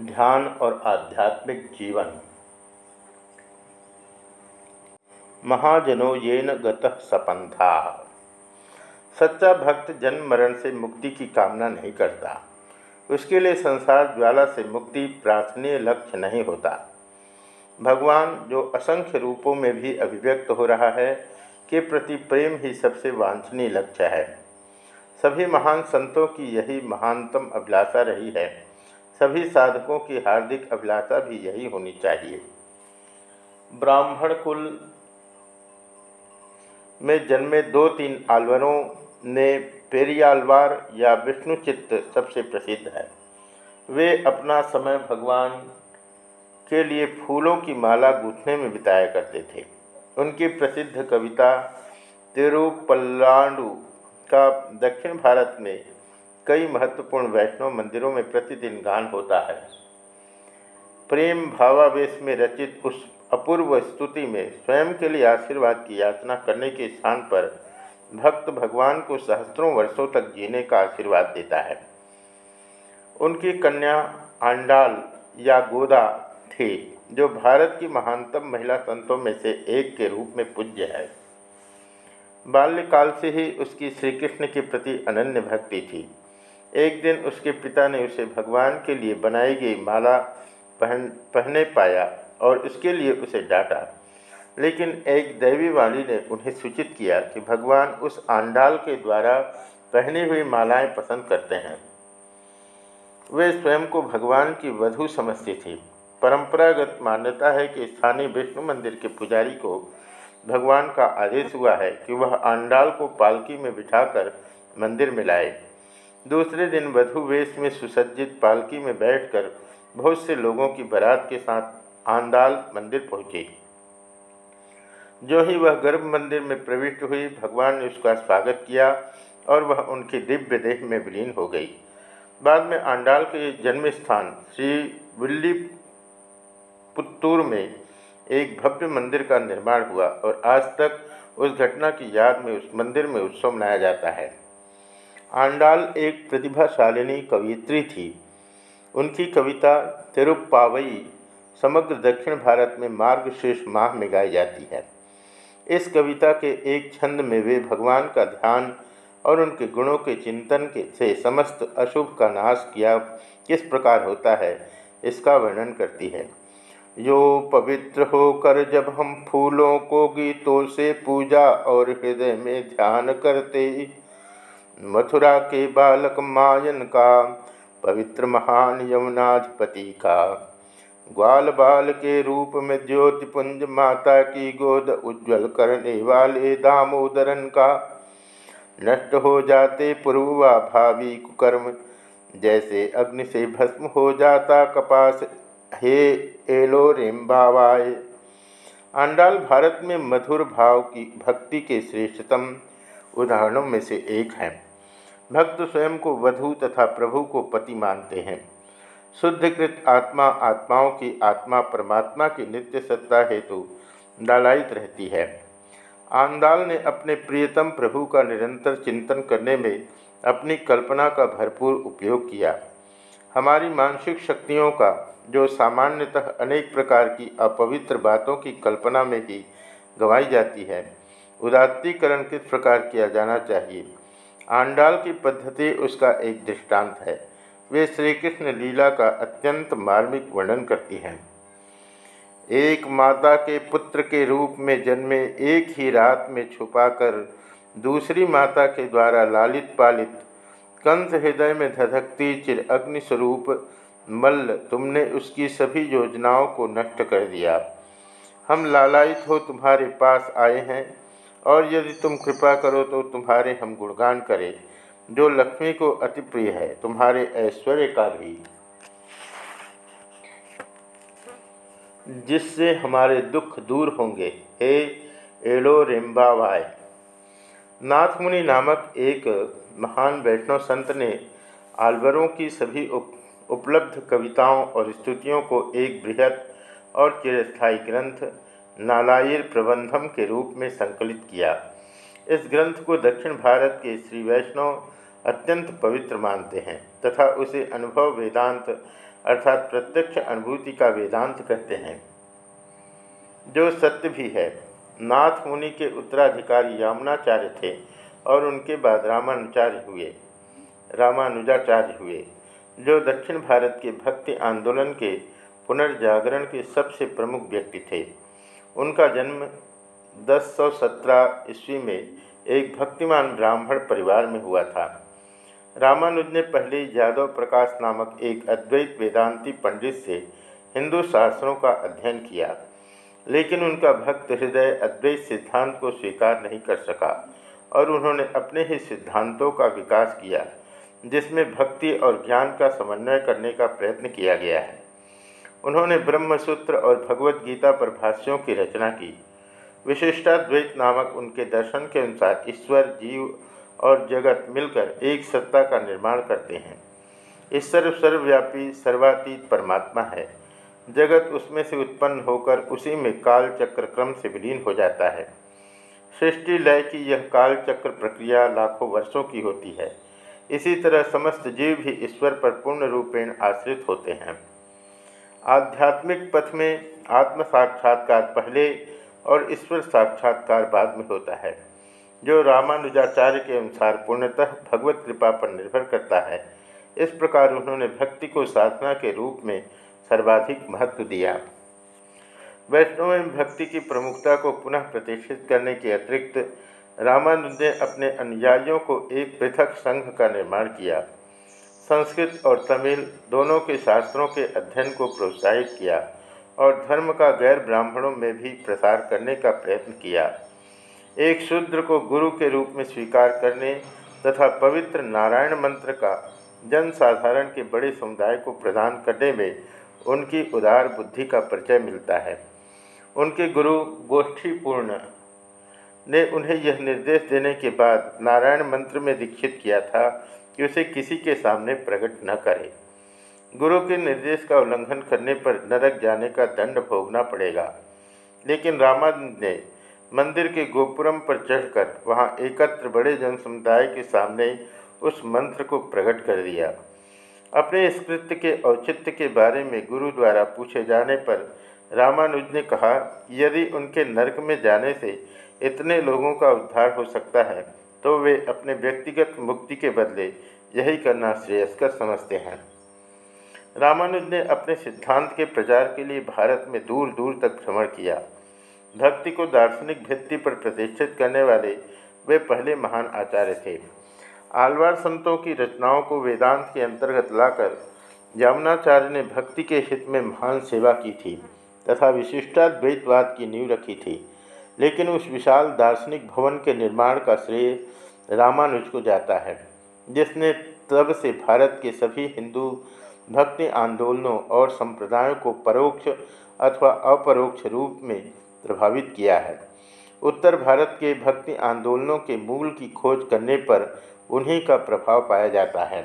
ध्यान और आध्यात्मिक जीवन। महाजनो ये न सपंथा सच्चा भक्त जन्म मरण से मुक्ति की कामना नहीं करता। उसके लिए संसार ज्वाला से मुक्ति प्रार्थनीय लक्ष्य नहीं होता। भगवान, जो असंख्य रूपों में भी अभिव्यक्त हो रहा है, के प्रति प्रेम ही सबसे वांछनीय लक्ष्य है। सभी महान संतों की यही महानतम अभिलाषा रही है। सभी साधकों की हार्दिक अभिलाषा भी यही होनी चाहिए। ब्राह्मण कुल में जन्मे दो तीन आलवरों ने पेरियालवार या विष्णुचित्त सबसे प्रसिद्ध है। वे अपना समय भगवान के लिए फूलों की माला गूंथने में बिताया करते थे। उनकी प्रसिद्ध कविता तिरुपल्लाडु का दक्षिण भारत में कई महत्वपूर्ण वैष्णव मंदिरों में प्रतिदिन गान होता है। प्रेम भावावेश में रचित उस अपूर्व स्तुति में स्वयं के लिए आशीर्वाद की याचना करने के स्थान पर भक्त भगवान को सहस्त्रों वर्षों तक जीने का आशीर्वाद देता है। उनकी कन्या आंडाल या गोदा थी, जो भारत की महानतम महिला संतों में से एक के रूप में पूज्य है। बाल्यकाल से ही उसकी श्री कृष्ण के प्रति अनन्य भक्ति थी। एक दिन उसके पिता ने उसे भगवान के लिए बनाई गई माला पहन, पहने पाया और उसके लिए उसे डांटा। लेकिन एक दैवी वाली ने उन्हें सूचित किया कि भगवान उस आंडाल के द्वारा पहनी हुई मालाएँ पसंद करते हैं। वे स्वयं को भगवान की वधु समझती थी। परंपरागत मान्यता है कि स्थानीय विष्णु मंदिर के पुजारी को भगवान का आदेश हुआ है कि वह आंडाल को पालकी में बिठाकर मंदिर में लाए। दूसरे दिन वधु वेश में सुसज्जित पालकी में बैठकर बहुत से लोगों की बारात के साथ आंदाल मंदिर पहुँची। जो ही वह गर्भ मंदिर में प्रविष्ट हुई, भगवान ने उसका स्वागत किया और वह उनकी दिव्य देह में विलीन हो गई। बाद में आंडाल के जन्म स्थान श्री विल्ली पुत्तूर में एक भव्य मंदिर का निर्माण हुआ और आज तक उस घटना की याद में उस मंदिर में उत्सव मनाया जाता है। आंडाल एक प्रतिभाशालिनी कवियत्री थी। उनकी कविता तिरुप्पावई समग्र दक्षिण भारत में मार्गशीर्ष माह में गाई जाती है। इस कविता के एक छंद में वे भगवान का ध्यान और उनके गुणों के चिंतन के से समस्त अशुभ का नाश किया किस प्रकार होता है, इसका वर्णन करती है। यो पवित्र होकर जब हम फूलों को गीतों से पूजा और हृदय में ध्यान करते मथुरा के बालक मायन का, पवित्र महान यमुनाधिपति का। ग्वाल बाल के रूप में ज्योतिपुंज माता की गोद उज्जवल करने वाले दामोदरन का। नष्ट हो जाते पूर्वा भावी कुकर्म, जैसे अग्नि से भस्म हो जाता कपास। हे एलो रेम्बावाय आंडाल भारत में मधुर भाव की भक्ति के श्रेष्ठतम उदाहरणों में से एक है। भक्त स्वयं को वधु तथा प्रभु को पति मानते हैं। शुद्धकृत आत्मा आत्माओं की आत्मा परमात्मा की नित्य सत्ता हेतु डालायित रहती है। आंदाल ने अपने प्रियतम प्रभु का निरंतर चिंतन करने में अपनी कल्पना का भरपूर उपयोग किया। हमारी मानसिक शक्तियों का, जो सामान्यतः अनेक प्रकार की अपवित्र बातों की कल्पना में ही गंवाई जाती है, उदात्तीकरण किस प्रकार किया जाना चाहिए? आंडाल की पद्धति उसका एक दृष्टांत है। वे श्री कृष्ण लीला का अत्यंत मार्मिक वर्णन करती हैं। एक माता के पुत्र के रूप में जन्मे एक ही रात में छुपाकर दूसरी माता के द्वारा लालित पालित, कंस हृदय में धधकती चिर अग्निस्वरूप मल्ल तुमने उसकी सभी योजनाओं को नष्ट कर दिया। हम लालायित हो तुम्हारे पास आए हैं। और यदि तुम कृपा करो तो तुम्हारे हम गुणगान करें जो लक्ष्मी को अति प्रिय है तुम्हारे ऐश्वर्य का भी। जिससे हमारे दुख दूर होंगे हे एलो रेम्बावाय। नाथमुनि नामक एक महान वैष्णव संत ने आलवरों की सभी उप, उपलब्ध कविताओं और स्तुतियों को एक बृहद और चिरस्थायी ग्रंथ नालायर प्रबंधम के रूप में संकलित किया। इस ग्रंथ को दक्षिण भारत के श्री वैष्णव अत्यंत पवित्र मानते हैं तथा उसे अनुभव वेदांत अर्थात प्रत्यक्ष अनुभूति का वेदांत कहते हैं। जो सत्य भी है, नाथ मुनि के उत्तराधिकारी यामुनाचार्य थे और उनके बाद रामानुचार्य हुए, रामानुजाचार्य हुए, जो दक्षिण भारत के भक्ति आंदोलन के पुनर्जागरण के सबसे प्रमुख व्यक्ति थे। उनका जन्म 1017 ईस्वी में एक भक्तिमान ब्राह्मण परिवार में हुआ था। रामानुज ने पहले यादव प्रकाश नामक एक अद्वैत वेदांती पंडित से हिंदू शास्त्रों का अध्ययन किया, लेकिन उनका भक्त हृदय अद्वैत सिद्धांत को स्वीकार नहीं कर सका और उन्होंने अपने ही सिद्धांतों का विकास किया, जिसमें भक्ति और ज्ञान का समन्वय करने का प्रयत्न किया गया है। उन्होंने ब्रह्मसूत्र और भगवत गीता पर भाष्यों की रचना की। विशिष्टाद्वैत नामक उनके दर्शन के अनुसार ईश्वर, जीव और जगत मिलकर एक सत्ता का निर्माण करते हैं। ईश्वर सर्वव्यापी, सर्वातीत परमात्मा है। जगत उसमें से उत्पन्न होकर उसी में काल चक्र क्रम से विलीन हो जाता है। सृष्टि लय की यह काल चक्र प्रक्रिया लाखों वर्षों की होती है। इसी तरह समस्त जीव भी ईश्वर पर पूर्ण रूपेण आश्रित होते हैं। आध्यात्मिक पथ में आत्म साक्षात्कार पहले और ईश्वर साक्षात्कार बाद में होता है, जो रामानुजाचार्य के अनुसार पूर्णतः भगवत कृपा पर निर्भर करता है। इस प्रकार उन्होंने भक्ति को साधना के रूप में सर्वाधिक महत्व दिया। वैष्णव में भक्ति की प्रमुखता को पुनः प्रतिष्ठित करने के अतिरिक्त रामानुज ने अपने अनुयायियों को एक पृथक संघ का निर्माण किया। संस्कृत और तमिल दोनों के शास्त्रों के अध्ययन को प्रोत्साहित किया और धर्म का गैर ब्राह्मणों में भी प्रसार करने का प्रयत्न किया। एक शूद्र को गुरु के रूप में स्वीकार करने तथा पवित्र नारायण मंत्र का जन साधारण के बड़े समुदाय को प्रदान करने में उनकी उदार बुद्धि का परिचय मिलता है। उनके गुरु गोष्ठीपूर्ण ने उन्हें यह निर्देश देने के बाद नारायण मंत्र में दीक्षित किया था कि उसे किसी के सामने प्रकट न करे। गुरु के निर्देश का उल्लंघन करने पर नरक जाने का दंड भोगना पड़ेगा। लेकिन रामानंद ने मंदिर के गोपुरम पर चढ़कर वहाँ एकत्र बड़े जनसमुदाय के सामने उस मंत्र को प्रकट कर दिया। अपने इस कृत्य के औचित्य के बारे में गुरु द्वारा पूछे जाने पर रामानुज ने कहा, यदि उनके नरक में जाने से इतने लोगों का उद्धार हो सकता है तो वे अपने व्यक्तिगत मुक्ति के बदले यही करना श्रेयस्कर समझते हैं। रामानुज ने अपने सिद्धांत के प्रचार के लिए भारत में दूर दूर तक भ्रमण किया। भक्ति को दार्शनिक भित्ति पर प्रतिष्ठित करने वाले वे पहले महान आचार्य थे। आलवार संतों की रचनाओं को वेदांत के अंतर्गत लाकर यमुनाचार्य ने भक्ति के हित में महान सेवा की थी तथा विशिष्टाद्वैतवाद की नींव रखी थी। लेकिन उस विशाल दार्शनिक भवन के निर्माण का श्रेय रामानुज को जाता है, जिसने तब से भारत के सभी हिंदू भक्ति आंदोलनों और संप्रदायों को परोक्ष अथवा अपरोक्ष रूप में प्रभावित किया है। उत्तर भारत के भक्ति आंदोलनों के मूल की खोज करने पर उन्हीं का प्रभाव पाया जाता है।